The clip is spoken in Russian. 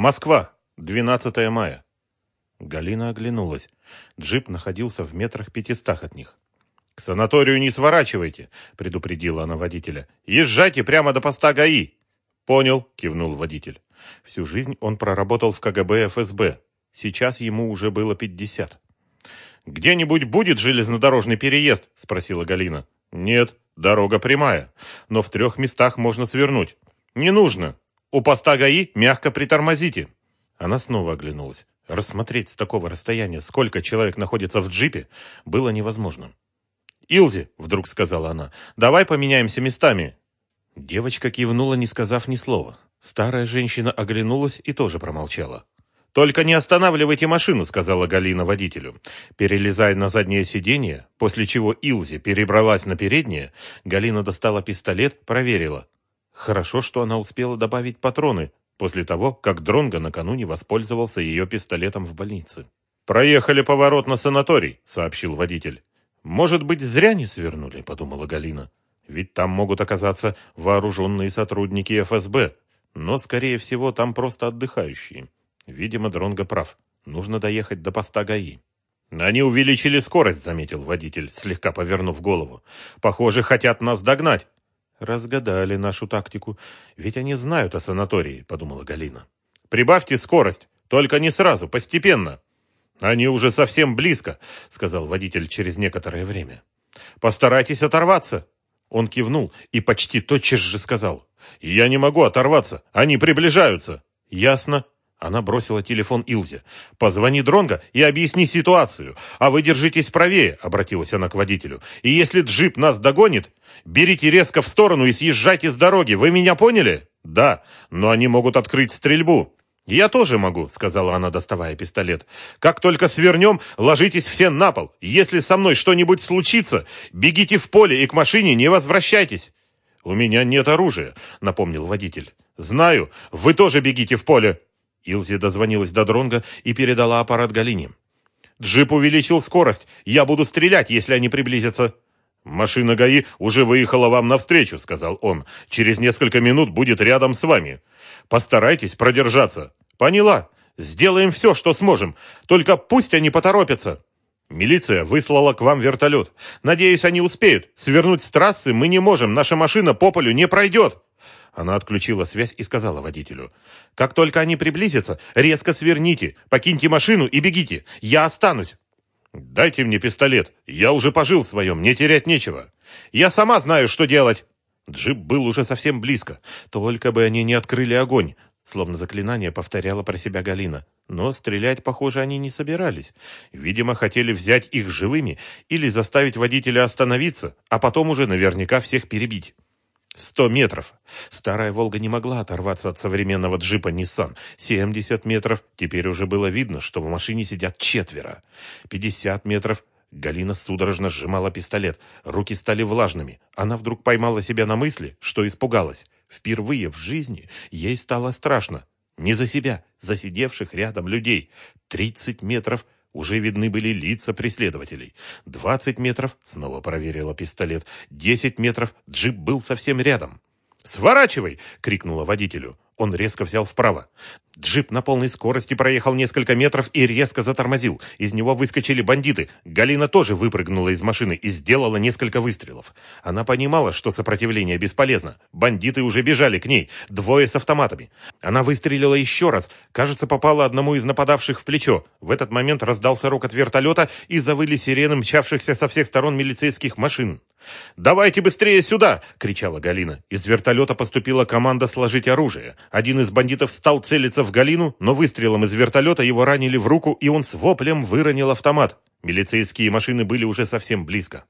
Москва, 12 мая. Галина оглянулась. Джип находился в метрах пятистах от них. «К санаторию не сворачивайте», — предупредила она водителя. «Езжайте прямо до поста ГАИ». «Понял», — кивнул водитель. Всю жизнь он проработал в КГБ ФСБ. Сейчас ему уже было пятьдесят. «Где-нибудь будет железнодорожный переезд?» — спросила Галина. «Нет, дорога прямая, но в трех местах можно свернуть». «Не нужно. У поста ГАИ мягко притормозите». Она снова оглянулась. Рассмотреть с такого расстояния, сколько человек находится в джипе, было невозможно. «Илзи», — вдруг сказала она, — «давай поменяемся местами». Девочка кивнула, не сказав ни слова. Старая женщина оглянулась и тоже промолчала. «Только не останавливайте машину», — сказала Галина водителю. Перелезая на заднее сиденье, после чего Илзи перебралась на переднее, Галина достала пистолет, проверила. Хорошо, что она успела добавить патроны, после того, как Дронго накануне воспользовался ее пистолетом в больнице. «Проехали поворот на санаторий», — сообщил водитель. «Может быть, зря не свернули», — подумала Галина. «Ведь там могут оказаться вооруженные сотрудники ФСБ, но, скорее всего, там просто отдыхающие. Видимо, Дронго прав. Нужно доехать до поста ГАИ». «Они увеличили скорость», — заметил водитель, слегка повернув голову. «Похоже, хотят нас догнать». «Разгадали нашу тактику. Ведь они знают о санатории», — подумала Галина. «Прибавьте скорость, только не сразу, постепенно». «Они уже совсем близко», — сказал водитель через некоторое время. «Постарайтесь оторваться». Он кивнул и почти тотчас же сказал. «Я не могу оторваться, они приближаются». «Ясно». Она бросила телефон Илзе. «Позвони Дронго и объясни ситуацию. А вы держитесь правее», — обратилась она к водителю. «И если джип нас догонит, берите резко в сторону и съезжайте с дороги. Вы меня поняли?» «Да, но они могут открыть стрельбу». «Я тоже могу», — сказала она, доставая пистолет. «Как только свернем, ложитесь все на пол. Если со мной что-нибудь случится, бегите в поле и к машине не возвращайтесь». «У меня нет оружия», — напомнил водитель. «Знаю, вы тоже бегите в поле». Илзи дозвонилась до Дронга и передала аппарат Галине. «Джип увеличил скорость. Я буду стрелять, если они приблизятся». «Машина ГАИ уже выехала вам навстречу», — сказал он. «Через несколько минут будет рядом с вами. Постарайтесь продержаться». «Поняла. Сделаем все, что сможем. Только пусть они поторопятся». «Милиция выслала к вам вертолет. Надеюсь, они успеют. Свернуть с трассы мы не можем. Наша машина по полю не пройдет». Она отключила связь и сказала водителю. «Как только они приблизятся, резко сверните, покиньте машину и бегите. Я останусь». «Дайте мне пистолет. Я уже пожил в своем, мне терять нечего. Я сама знаю, что делать». Джип был уже совсем близко. Только бы они не открыли огонь. Словно заклинание повторяла про себя Галина. Но стрелять, похоже, они не собирались. Видимо, хотели взять их живыми или заставить водителя остановиться, а потом уже наверняка всех перебить. Сто метров. Старая «Волга» не могла оторваться от современного джипа «Ниссан». Семьдесят метров. Теперь уже было видно, что в машине сидят четверо. Пятьдесят метров. Галина судорожно сжимала пистолет. Руки стали влажными. Она вдруг поймала себя на мысли, что испугалась. Впервые в жизни ей стало страшно. Не за себя, за сидевших рядом людей. Тридцать метров – уже видны были лица преследователей. Двадцать метров, снова проверила пистолет. Десять метров, джип был совсем рядом. «Сворачивай!» — крикнула водителю. Он резко взял вправо. Джип на полной скорости проехал несколько метров и резко затормозил. Из него выскочили бандиты. Галина тоже выпрыгнула из машины и сделала несколько выстрелов. Она понимала, что сопротивление бесполезно. Бандиты уже бежали к ней, двое с автоматами. Она выстрелила еще раз. Кажется, попала одному из нападавших в плечо. В этот момент раздался рокот вертолета и завыли сирены мчавшихся со всех сторон милицейских машин. «Давайте быстрее сюда!» — кричала Галина. Из вертолета поступила команда сложить оружие. Один из бандитов стал целиться в Галину, но выстрелом из вертолета его ранили в руку, и он с воплем выронил автомат. Милицейские машины были уже совсем близко.